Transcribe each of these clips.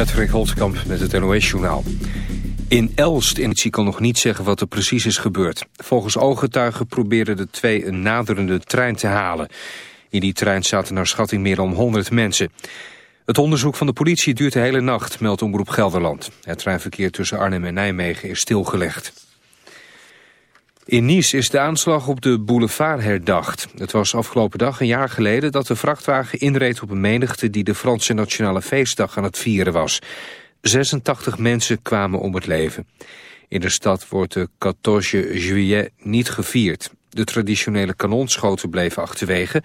Patrick Holtkamp met het NOS-journaal. In Elst in kan nog niet zeggen wat er precies is gebeurd. Volgens ooggetuigen probeerden de twee een naderende trein te halen. In die trein zaten naar schatting meer dan 100 mensen. Het onderzoek van de politie duurt de hele nacht, meldt Omroep Gelderland. Het treinverkeer tussen Arnhem en Nijmegen is stilgelegd. In Nice is de aanslag op de boulevard herdacht. Het was afgelopen dag een jaar geleden dat de vrachtwagen inreed op een menigte die de Franse Nationale Feestdag aan het vieren was. 86 mensen kwamen om het leven. In de stad wordt de 14 juillet niet gevierd. De traditionele kanonschoten bleven achterwege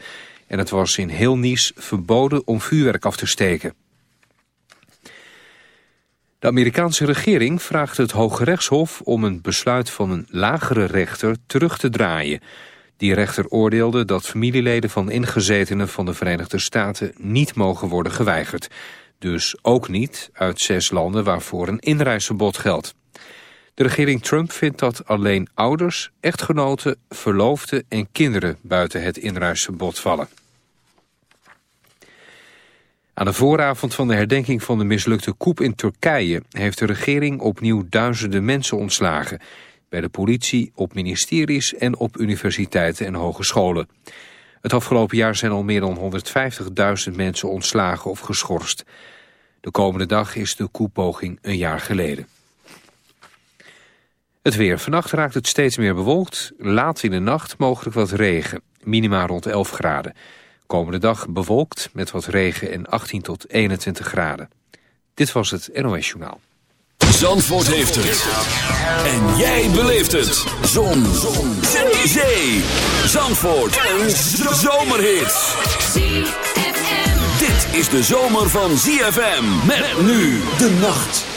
en het was in heel Nice verboden om vuurwerk af te steken. De Amerikaanse regering vraagt het Hoge Rechtshof om een besluit van een lagere rechter terug te draaien. Die rechter oordeelde dat familieleden van ingezetenen van de Verenigde Staten niet mogen worden geweigerd. Dus ook niet uit zes landen waarvoor een inreisverbod geldt. De regering Trump vindt dat alleen ouders, echtgenoten, verloofden en kinderen buiten het inreisverbod vallen. Aan de vooravond van de herdenking van de mislukte coup in Turkije... heeft de regering opnieuw duizenden mensen ontslagen. Bij de politie, op ministeries en op universiteiten en hogescholen. Het afgelopen jaar zijn al meer dan 150.000 mensen ontslagen of geschorst. De komende dag is de koepoging een jaar geleden. Het weer. Vannacht raakt het steeds meer bewolkt. Laat in de nacht mogelijk wat regen. Minima rond 11 graden. Komende dag bewolkt met wat regen en 18 tot 21 graden. Dit was het NOS Journaal. Zandvoort heeft het. En jij beleeft het. Zon. Zon. Zee. Zee. Zandvoort. Een zomerhit. Dit is de zomer van ZFM. Met nu de nacht.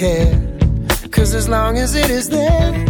Care. Cause as long as it is there,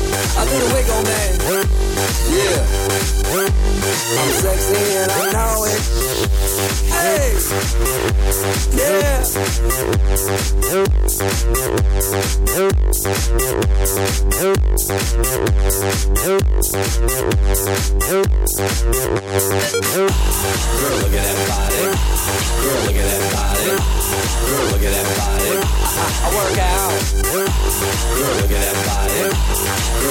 I do the wiggle, man. Yeah. I'm sexy and I know it. Hey, yeah. Girl, look at that body. Girl, look at that body. Girl, look at that body. I, work out. Girl, look at that body.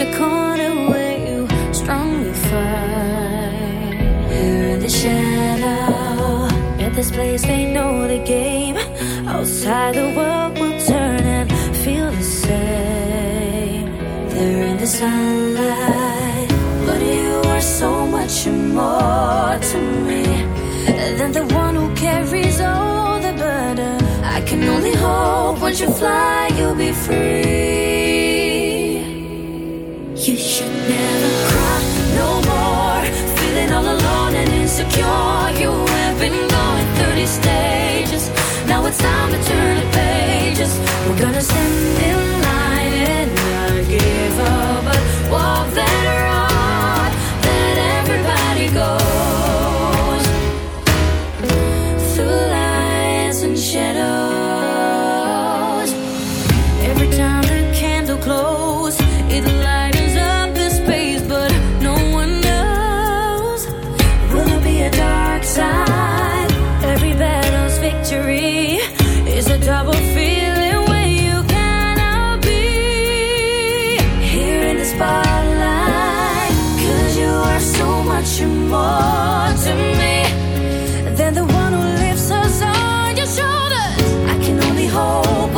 It's your corner where you strongly fight. Here in the shadow, at this place they know the game. Outside the world will turn and feel the same. There in the sunlight, but you are so much more to me than the one who carries all the burden. I can only hope once you fly, you'll be free. cure. You have been going through these stages. Now it's time to turn the pages. We're gonna stand in line and not give up, but walk that road.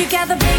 you gather.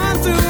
run through